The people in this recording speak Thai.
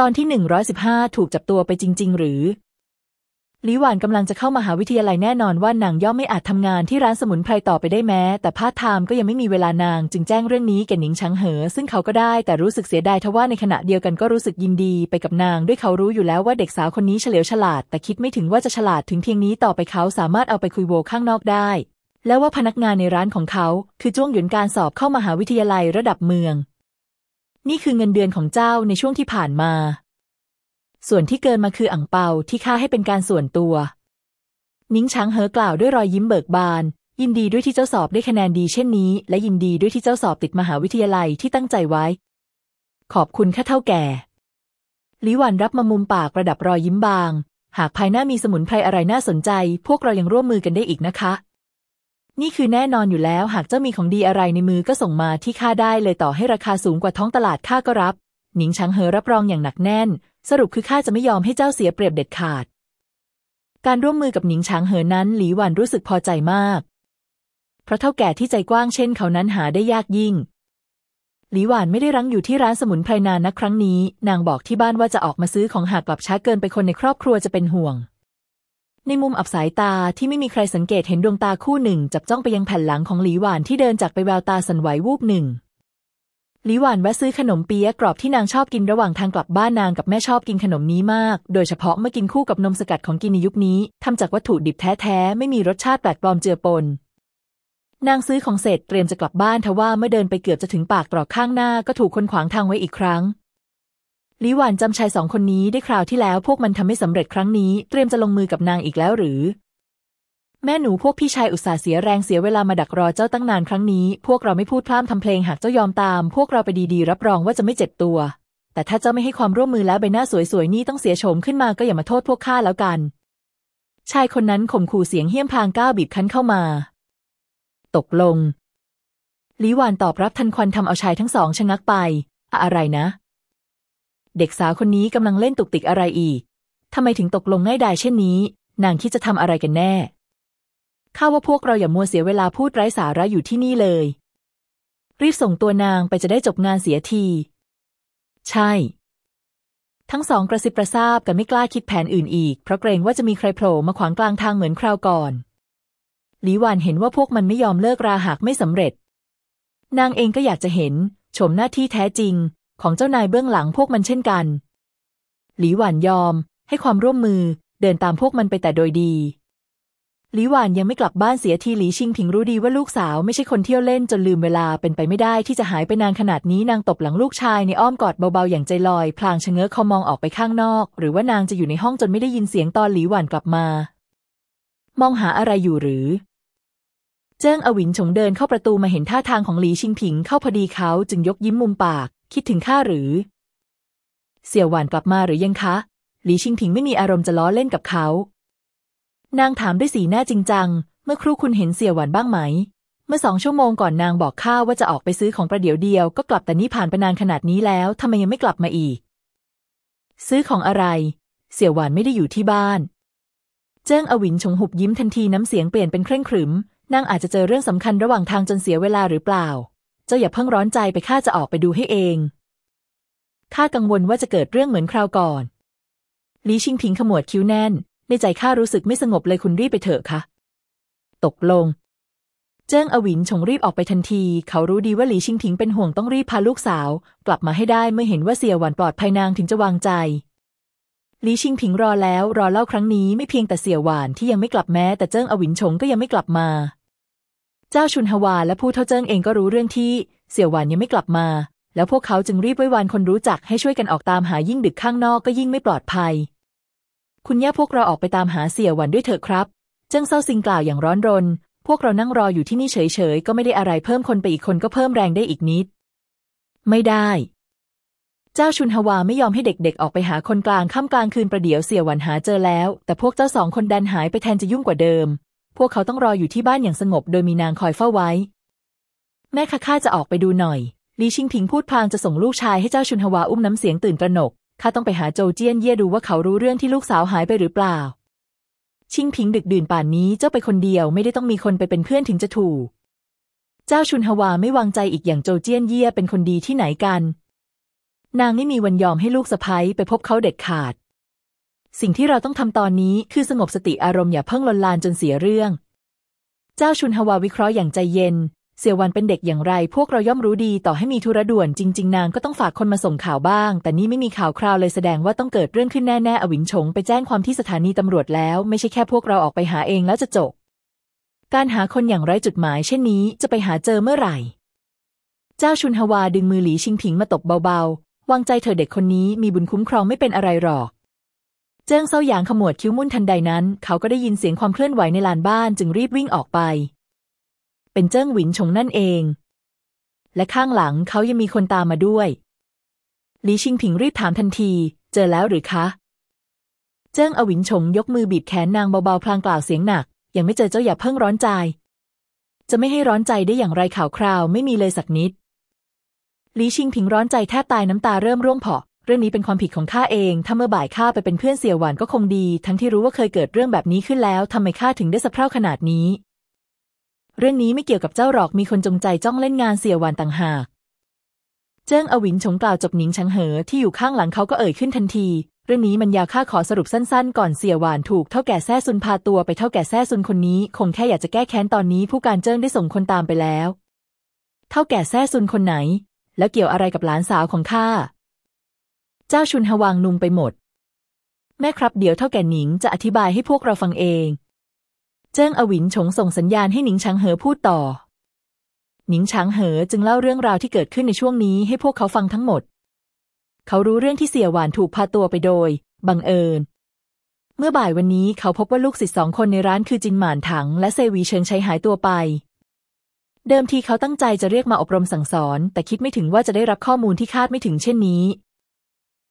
ตอนที่หนึ่งร้อยสิบห้าถูกจับตัวไปจริง ๆ หรือลิหวานกำลังจะเข้ามหาวิทยาลัยแน่นอนว่านางย่อมไม่อาจทำงานที่ร้านสมุนไพรต่อไปได้แม้ แต่พาร์ทไทม์ก็ยังไม่มีเวลานางจึงแจ้งเรื่องนี้แก่หนิงชังเหอ ซึ่งเขาก็ได้แต่รู้สึกเสียดายทว่าในขณะเดียวกันก็รู้สึกยินดีไปกับนาง ด้วยเขารู้อยู่แล้วว่าเด็กสาวคนนี้เฉลียวฉลาด แต่คิดไม่ถึงว่าจะฉลาดถึงเพียงนี้ต่อไปเขาสามารถเอาไปคุยโวข้างนอกได้ และว่าพนักงานในร้านของเขา คือจ้วงหยวนการสอบเข้ามหาวิทยาลัยระดับเมือง นี่คือเงินเดือนของเจ้าในช่วงที่ผ่านมา ส่วนที่เกินมาคืออ่างเปาที่ค่าให้เป็นการส่วนตัว นิ้งช้างเหอกล่าวด้วยรอยยิ้มเบิกบาน ยินดีด้วยที่เจ้าสอบได้คะแนนดีเช่นนี้ และยินดีด้วยที่เจ้าสอบติดมหาวิทยาลัยที่ตั้งใจไว้ ขอบคุณข้าเท่าแก่ลิวันรับมามุมปากประดับรอยยิ้มบาง หากภายหน้ามีสมุนไพรอะไรน่าสนใจ พวกเรายังร่วมมือกันได้อีกนะคะ นี่คือแน่นอนอยู่แล้วหากเจ้ามีของดีอะไรในมือก็ส่งมาที่ข้าได้เลยต่อให้ราคาสูงกว่าท้องตลาดข้าก็รับ หนิงช้างเหอรับรองอย่างหนักแน่น สรุปคือข้าจะไม่ยอมให้เจ้าเสียเปรียบเด็ดขาด การร่วมมือกับหนิงฉางเหอนั้นหลีหวันรู้สึกพอใจมาก เพราะเท่าแก่ที่ใจกว้างเช่นเขานั้นหาได้ยากยิ่ง หลีหวานไม่ได้รั้งอยู่ที่ร้านสมุนไพรนานนักครั้งนี้ นางบอกที่บ้านว่าจะออกมาซื้อของหากกลับช้าเกินไปคนในครอบครัวจะเป็นห่วง ในมุมอับสายตาที่ไม่มีใครสังเกตเห็นดวงตาคู่หนึ่ง จับจ้องไปยังแผ่นหลังของหลีหวานที่เดินจากไปแววตาสันไหววูบหนึ่งหลีหวานแวะซื้อขนมเปี๊ยะกรอบที่นางชอบกินระหว่างทางกลับบ้านนางกับแม่ชอบกินขนมนี้มาก โดยเฉพาะเมื่อกินคู่กับนมสกัดของกินในยุคนี้ทำจากวัตถุดิบแท้ๆไม่มีรสชาติแปลกปลอมเจือปนนางซื้อของเสร็จเตรียมจะกลับบ้านทว่าเมื่อเดินไปเกือบจะถึงปากตรอกข้างหน้าก็ถูกคนขวางทางไว้อีกครั้ง ลีหวานจำชายสองคนนี้ได้คราวที่แล้วพวกมันทำไม่สำเร็จครั้งนี้ เตรียมจะลงมือกับนางอีกแล้วหรือ แม่หนูพวกพี่ชายอุตส่าห์เสียแรงเสียเวลามาดักรอเจ้าตั้งนานครั้งนี้ พวกเราไม่พูดพร่ำทำเพลงหากเจ้ายอมตาม พวกเราไปดีๆ รับรองว่าจะไม่เจ็บตัว แต่ถ้าเจ้าไม่ให้ความร่วมมือแล้วใบหน้าสวยๆนี่ต้องเสียโฉมขึ้นมาก็อย่ามาโทษพวกข้าแล้วกัน ชายคนนั้นข่มขู่เสียงเหี้ยมพางก้าวบีบคั้นเข้ามา ตกลงลิวานตอบรับทันควันทำเอาชายทั้งสองชะงักไป อะไรนะ เด็กสาวคนนี้กำลังเล่นตุกติกอะไรอีกทำไมถึงตกลงง่ายดายเช่นนี้ นางคิดจะทำอะไรกันแน่ ข้าว่าพวกเราอย่ามัวเสียเวลาพูดไร้สาระอยู่ที่นี่เลย รีบส่งตัวนางไปจะได้จบงานเสียที ใช่ ทั้งสองกระซิบกระซาบกันไม่กล้าคิดแผนอื่นอีก เพราะเกรงว่าจะมีใครโผล่มาขวางกลางทางเหมือนคราวก่อนหลีหวานเห็นว่าพวกมันไม่ยอมเลิกราหากไม่สำเร็จ นางเองก็อยากจะเห็นชมหน้าที่แท้จริง ของเจ้านายเบื้องหลังพวกมันเช่นกัน หลีหวานยอม ให้ความร่วมมือเดินตามพวกมันไปแต่โดยดี หลีหวานยังไม่กลับบ้านเสียทีหลีชิงผิงรู้ดีว่าลูกสาวไม่ใช่คนเที่ยวเล่นจนลืมเวลาเป็นไปไม่ได้ที่จะหายไปนานขนาดนี้นางตบหลังลูกชายในอ้อมกอดเบาๆอย่างใจลอย พลางชะเง้อเขามองออกไปข้างนอก หรือว่านางจะอยู่ในห้องจนไม่ได้ยินเสียงตอนหลีหวานกลับมา มองหาอะไรอยู่หรือเจิ้งอวินฉงเดินเข้าประตูมาเห็นท่าทางของหลีชิงผิงเข้าพอดีเขาจึงยกยิ้มมุมปาก คิดถึงข้าหรือ เสี่ยวหวานกลับมาหรือยังคะ หลีชิงผิงไม่มีอารมณ์จะล้อเล่นกับเขา นางถามด้วยสีหน้าจริงจัง เมื่อครู่คุณเห็นเสี่ยหวานบ้างไหม เมื่อสองชั่วโมงก่อนนางบอกข้าว่าจะออกไปซื้อของประเดี๋ยวเดียวก็กลับแต่นี่ผ่านไปนานขนาดนี้แล้วทำไมยังไม่กลับมาอีก ซื้อของอะไร เสี่ยหวานไม่ได้อยู่ที่บ้าน เจิ้งอวินชงหุบยิ้มทันทีน้ำเสียงเปลี่ยนเป็นเคร่งขรึมนางอาจจะเจอเรื่องสำคัญระหว่างทางจนเสียเวลาหรือเปล่า เจ้าอย่าเพิ่งร้อนใจไปข้าจะออกไปดูให้เองข้ากังวลว่าจะเกิดเรื่องเหมือนคราวก่อนลีชิงพิงขมวดคิ้วแน่น ในใจข้ารู้สึกไม่สงบเลยคุณรีบไปเถอะค่ะ ตกลง เจิ้งอวินชงรีบออกไปทันที เขารู้ดีว่าหลีชิงถิงเป็นห่วงต้องรีบพาลูกสาว กลับมาให้ได้เมื่อเห็นว่าเสี่ยหวันปลอดภัยนางถึงจะวางใจลีชิงผิงรอแล้วรอเล่าครั้งนี้ไม่เพียงแต่เสี่ยหวานที่ยังไม่กลับแม้แต่เจิ้งอวินชงก็ยังไม่กลับมา เจ้าชุนฮวาและผู้เท่าเจิ้งเองก็รู้เรื่องที่เสี่ยหวานยังไม่กลับมา แล้วพวกเขาจึงรีบไว้วานคนรู้จักให้ช่วยกันออกตามหายิ่งดึกข้างนอกก็ยิ่งไม่ปลอดภัย คุณย่าพวกเราออกไปตามหาเสี่ยหวันด้วยเถอะครับ เจิ้งเซาซิงกล่าวอย่างร้อนรน พวกเรานั่งรออยู่ที่นี่เฉยๆก็ไม่ได้อะไรเพิ่มคนไปอีกคนก็เพิ่มแรงได้อีกนิด ไม่ได้ เจ้าชุนฮวาไม่ยอมให้เด็กๆ ออกไปหาคนกลางค่ำกลางคืนประเดี๋ยวเสี่ยหวันหาเจอแล้ว แต่พวกเจ้าสองคนดันหายไปแทนจะยุ่งกว่าเดิม พวกเขาต้องรออยู่ที่บ้านอย่างสงบโดยมีนางคอยเฝ้าไว้ แม่ข้าข้าจะออกไปดูหน่อยลีชิงพิงพูดพลางจะส่งลูกชายให้เจ้าชุนฮวาอุ้มน้ำเสียงตื่นตระหนกข้าต้องไปหาโจเจี้ยนเย่ดูว่าเขารู้เรื่องที่ลูกสาวหายไปหรือเปล่า ชิงพิงดึกดื่นป่านนี้เจ้าไปคนเดียวไม่ได้ต้องมีคนไปเป็นเพื่อนถึงจะถูก เจ้าชุนฮวาไม่วางใจอีกอย่างโจเจี้ยนเย่เป็นคนดีที่ไหนกัน นางไม่มีวันยอมให้ลูกสะพ้ยไปพบเขาเด็ดขาด สิ่งที่เราต้องทำตอนนี้คือสงบสติอารมณ์อย่าเพิ่งลนลานจนเสียเรื่อง เจ้าชุนฮวาวิเคราะห์อย่างใจเย็น เสี่ยวันเป็นเด็กอย่างไร พวกเราย่อมรู้ดีต่อให้มีธุระด่วนจริง ๆ นางก็ต้องฝากคนมาส่งข่าวบ้าง แต่นี่ไม่มีข่าวคราวเลยแสดงว่าต้องเกิดเรื่องขึ้นแน่ๆอวินชงไปแจ้งความที่สถานีตำรวจแล้ว ไม่ใช่แค่พวกเราออกไปหาเองแล้วจะจบ การหาคนอย่างไร้จุดหมายเช่นนี้จะไปหาเจอเมื่อไหร่ เจ้าชุนฮวาดึงมือหลีชิงผิงมาตบเบาๆวางใจเธอเด็กคนนี้มีบุญคุ้มครองไม่เป็นอะไรหรอก เจิ้งเซาหยางขมวดคิ้วมุ่นทันใดนั้น เขาก็ได้ยินเสียงความเคลื่อนไหวในลานบ้านจึงรีบวิ่งออกไป เป็นเจิ้งหวินชงนั่นเอง และข้างหลังเขายังมีคนตามมาด้วยหลีชิงผิงรีบถามทันที เจอแล้วหรือคะ เจิ้งอวินชงยกมือบีบแขนนางเบาๆพลางกล่าวเสียงหนัก ยังไม่เจอเจ้าอย่าเพิ่งร้อนใจ จะไม่ให้ร้อนใจได้อย่างไรข่าวคราวไม่มีเลยสักนิดหลีชิงผิงร้อนใจแทบตายน้ำตาเริ่มร่วงเพาะ เรื่องนี้เป็นความผิดของข้าเอง ถ้าเมื่อบ่ายข้าไปเป็นเพื่อนเสี่ยวหวานก็คงดี ทั้งที่รู้ว่าเคยเกิดเรื่องแบบนี้ขึ้นแล้วทำไมข้าถึงได้สะเพร่าขนาดนี้ เรื่องนี้ไม่เกี่ยวกับเจ้าหรอก มีคนจงใจจ้องเล่นงานเสี่ยวหวานต่างหาก เจิ้งอวินชงกล่าวจบหนิงชังเหอที่อยู่ข้างหลังเขาก็เอ่ยขึ้นทันที เรื่องนี้มันยาวข้าขอสรุปสั้นๆ ก่อนเสี่ยวหวานถูกเท่าแก่แซ่ซุนพาตัวไปเท่าแก่แซ่ซุนคนนี้ คงแค่อยากจะแก้แค้นตอนนี้ ผู้การเจิ้งได้ส่งคนตามไปแล้ว เท่าแก่แซ่ซุนคนไหน แล้วเกี่ยวอะไรกับหลานสาวของข้า เจ้าชุนฮวางนุงไปหมด แม่ครับเดี๋ยวเท่าแก่หนิงจะอธิบายให้พวกเราฟังเอง เจิ้งอวินฉงส่งสัญญาณให้หนิงช้างเหอพูดต่อ หนิงช้างเหอจึงเล่าเรื่องราวที่เกิดขึ้นในช่วงนี้ให้พวกเขาฟังทั้งหมด เขารู้เรื่องที่เสี่ยหวานถูกพาตัวไปโดย บังเอิญ เมื่อบ่ายวันนี้เขาพบว่าลูกศิษย์สองคนในร้านคือจินหมานถัง และเซวีเชิงชัยหายตัวไปเดิมทีเขาตั้งใจจะเรียกมาอบรมสั่งสอน แต่คิดไม่ถึงว่าจะได้รับข้อมูลที่คาดไม่ถึงเช่นนี้